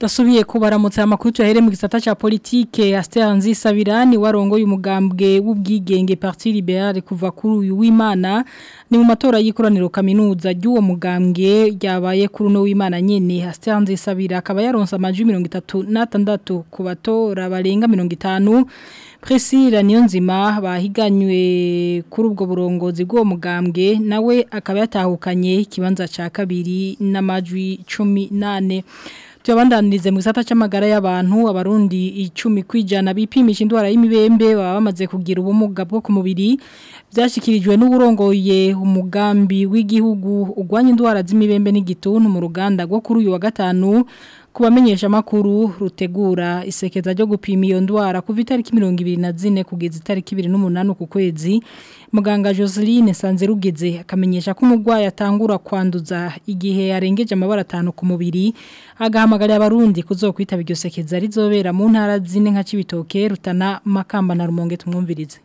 Dasubiye kubaramutse amakuru tuyahere mu gisata cha politike Astel Nzisabirani warongoye umugambwe w'ubwigenge Parti Libérale kuva kuri uyu w'Imana ni mu matora y'ikoraniro kaminuza y'uwo mugambwe yabaye kuri uno w'Imana nyene Astel Nzisabira akaba yaronse amaji 36 ku batora barenga 50 Priscilla Niyonzima bahiganywe kuri ubwo burongozi bw'uwo mugambwe nawe akaba yatahukanye ikibanza ca kabiri n'amajwi 18 tuyabandanirize mu gisata cy'amagara y'abantu abarundi icumi kwijana bipimisha indwara y'imibembe baba bamaze kugira ubumuga bwo ku mubiri byashyikirijwe n'uburongoye umugambi w'igihugu urwanya indwara z'imibembe n'igituntu mu ruganda rwo kuri uyu wa gatanu kubamenyesha amakuru rutegura isekeza ryo gupima iyo ndwara kuva itariki mirongo ibiri na zine kugeza itariki ibiri n'umunani ku kwezi muganga Joseline Sanze Sanzerugeze akamenyesha ko umurwayi atangura kwanduza igihe yarengeje amabara atanu ku mubiri agahamagarira abarundi kuzokwitaba iryo sekeza rizobera mu ntara zine nka Cibitoke Rutana Makamba na Rumonge tumwumvirize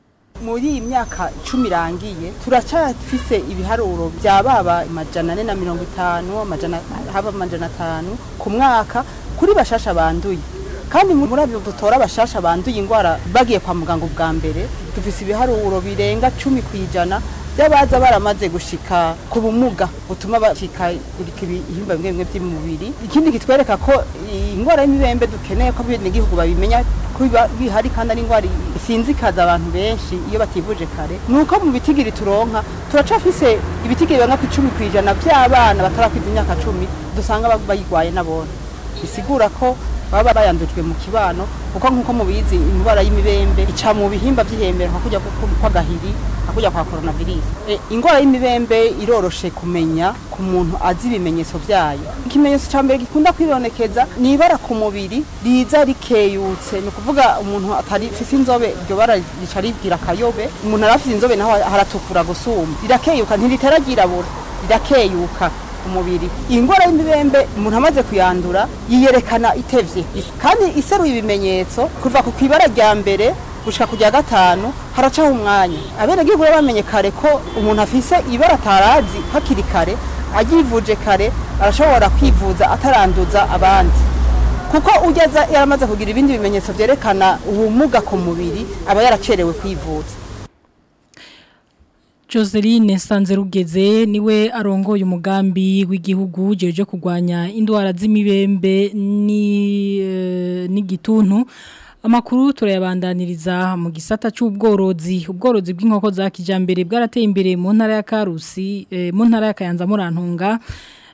muri iyi myaka icumi irangiye turacyafise ibiharuro bya baba amajana ane na mirongo itanu haba amajana atanu ku mwaka kuri bashasha banduye kandi muri abo dutora abashasha banduye indwara bagiye kwa muganga ubwa mbere dufise ibiharuro birenga cumi ku ijana by'abaza baramaze gushika ku bumuga butuma bashika ibihimba bimwe bimwe by'umubiri ikindi kitwereka ko indwara y'imibembe dukeneye ko abenegihugu babimenya ko bihari kandi ari indwara bisinzikaza abantu benshi iyo bativuje kare ni uko mu bitigiri turonka turacafise ibitigiri banga ku icumi ku ijana by'abana batarakwiza imyaka cumi dusanga bayirwaye n'abona bisigura ko baba bayandujwe mu kibano kuko nk'uko mubizi indwara y'imibembe ica mu bihimba by'ihembere nka kujya kw'agahiri nka kujya kwa korona virusi eh, indwara y'imibembe iroroshe kumenya ku muntu azi ibimenyetso byayo ikimenyetso cya mbere gikunda kwibonekeza ni ibara ku mubiri riza rikeyutse ni ukuvuga umuntu atari afite inzobe iryo bara rica ribwira akayobe umuntu arafite inzobe naho haratukura gusumba rirakeyuka ntiritera ryirabura rirakeyuka ku mubiri iyi ndwara y'imibembe umuntu amaze kuyandura yiyerekana itebye kandi iseruye ibimenyetso kuva ku ibara rya mbere gushika kujya gatanu haracaho umwanya abenegihugu bamenye kare ko umuntu afise ibara atarazi hakiri kare agivuje kare arashobora kwivuza ataranduza abandi kuko ugeze yaramaze kugira ibindi bimenyetso byerekana ubumuga ku mubiri aba yaracerewe kwivuza Joseline Sanzerugeze niwe arongoye umugambi w'igihugu jeje kugwanya indwara z'imibembe ni uh, n'igituntu Amakuru turayabandaniriza mu gisata cy'ubworozi ubworozi bw'inkoko za kijambere bwarateye imbere mu ntara ya Karusi eh, mu ntara ya Kayanza murantunga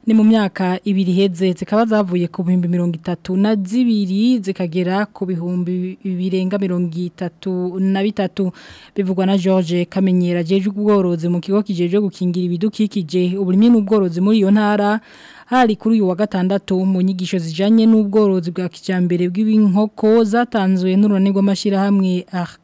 ni mu myaka ibiri iheze zikaba zavuye ku bihumbi mirongo itatu na zibiri zikagera ku bihumbi birenga mirongo itatu na bitatu bivugwa na George Kamenyera jeje ubworozi mu kigo kijeje gukingira ibidukikije uburimye n'ubworozi muri iyo ntara hari kuri uyu wa gatandatu mu nyigisho zijyanye n'ubworozi bwa kijambere bw'inkoko zatanzwe n'urubanirwa mashira hamwe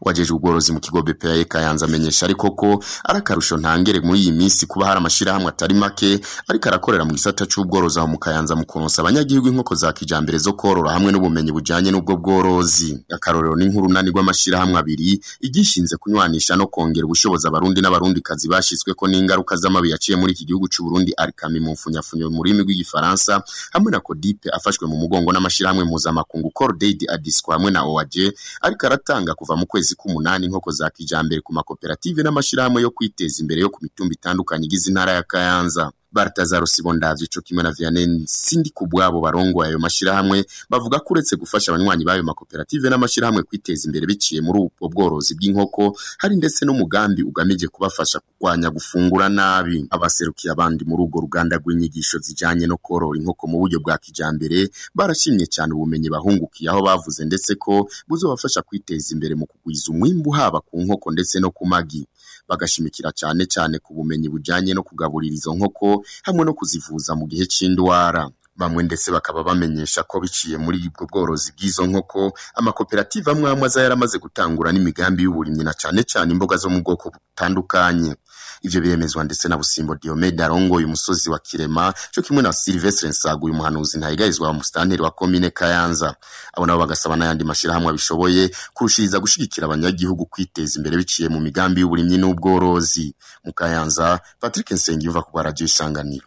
wajeje ubworozi mu kigo BPA Kayanza amenyesha ariko ko arakarusho ntangere muri iyi minsi kuba hari amashyirahamwe atari make ariko arakorera mu gisata cy'ubworozi aho mu Kayanza mu konsa abanyagihugu inkoko za kijambere zo korora hamwe n'ubumenyi bujyanye n'ubwo bworozi akarorero n'inkuru nani rw'amashirahamwe abiri igishinze kunywanisha no kongera ubushobozi abarundi n'abarundikazi ko n'ingaruka z'amabi yaciye muri iki gihugu c'u Burundi arikami mu mfunyafunyo mu rurimi rw'igifaransa hamwe na Codipe afashwe mu mugongo n'amashirahamwe mpuzamakungu Cordaid Adisco hamwe na OAG ariko aratanga kuva mu kwezi k'umunani inkoko za kijambere ku makoperative n’amashyirahamwe yo kwiteza imbere yo ku mitumba itandukanye igize intara ya Kayanza Baltazar Sibondavye co kimwe na Vianney Sindi ku bwabo barongoye ayo mashirahamwe bavuga ko uretse gufasha abanywanyi b'ayo makoperative n'amashyirahamwe kwiteza imbere biciye muri ubwo bworozi bw'inkoko hari ndetse n'umugambi ugamije kubafasha kurwanya gufungura nabi abaserukiye abandi muri urwo ruganda rw'inyigisho zijyanye no korora inkoko mu buryo bwa kijambere barashimye cyane ubumenyi bahungukiye aho bavuze ndetse ko buzobafasha kwiteza imbere mu kugwiza umwimbu haba ku nkoko ndetse no ku magi bagashimikira cyane cyane ku bumenyi bujyanye no kugaburira izo nkoko hamwe no kuzivuza mu gihe cy'indwara bamwe ndetse bakaba bamenyesha ko biciye muri ubwo bworozi bw'izo nkoko amakoperative amwe amwe aza yaramaze gutangura n'imigambi y'uburimyi na cyane cyane imboga zo mu bwoko butandukanye ivyo byemezwa ndetse na Busimbo Diomede uyu musozi wa Kirema cyo kimwe na Sylvestre Nsaga uyu muhanuzi ntayigarizwa wa mustanteri wa commune Kayanza abo nabo bagasaba n'ayandi mashirahamwe abishoboye kurushiriza gushyigikira abanyagihugu kwiteza imbere biciye mu migambi y'uburimyi n'ubworozi mu Kayanza Patrick Nsengiyumva ku radio isanganiro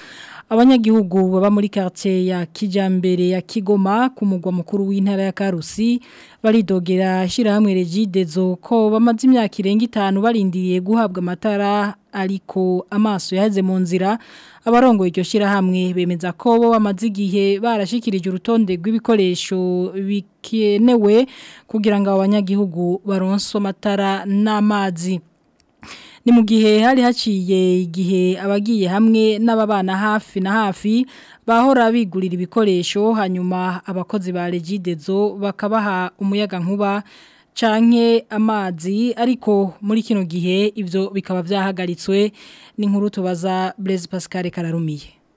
abanyagihugu baba muri quartier ya Kijambere ya Kigoma ku mugwa mukuru w'intara ya Karusi baridogera shirahamwe Regidezo ko bamaze imyaka irenga itanu barindiye guhabwa amatara ariko amaso yahaze mu nzira abarongo iryo shirahamwe bemeza ko bo bamaze igihe barashikirije urutonde rw'ibikoresho bikenewe kugira ngo abanyagihugu baronse amatara n'amazi ni mu gihe hari haciye igihe abagiye hamwe n'ababana hafi na hafi bahora bigurira ibikoresho hanyuma abakozi ba regidezo bakabaha umuyaga nkuba canke amazi ariko muri kino gihe ibyo bikaba byahagaritswe n'inkuru tubaza Blaise Pascal Kararumiye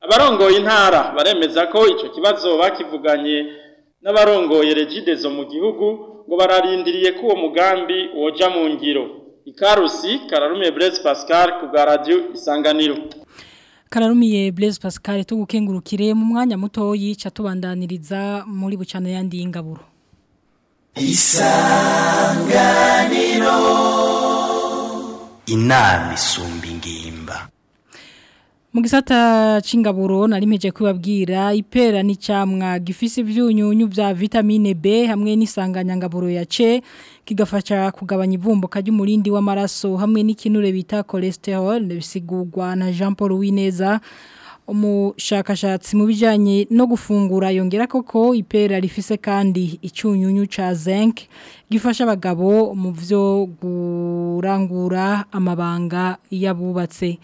abarongoye intara baremeza ko icyo kibazo bakivuganye n'abarongoye regidezo mu gihugu ngo bararindiriye ko uwo mugambi woja mu ngiro ikarusi kararume Blaise Pascal ku bwa radio isanganiro kararumiye Blaise Pascal tugukengurukire mu mwanya muto yica tubandaniriza muri bucana yandi y'ingaburo isanganiro inama isumba mu gisata cingaburo nari mpeje kubabwira ipera ni gifisi gifise ivyunyunyu vya vitamine B hamwe n'isanganyangaburo ya che kigafasha kugabanya ivumbuka ry'umurindi w'amaraso hamwe n'ikinure bita cholesterol bisigurwa na Jean Paul Wineza umushakashatsi mu bijyanye no gufungura yongera koko ipera rifise kandi icyunyunyu cha zinc gifasha abagabo mu byo kurangura amabanga y'abubatse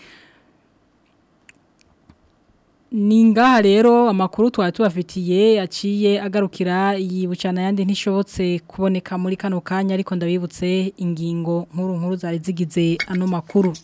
ni rero amakuru twari tubafitiye aciye agarukira yibucana yandi ntishobotse kuboneka muri kano kanya ariko ndabibutse ingingo nkuru nkuru zari zigize ano makuru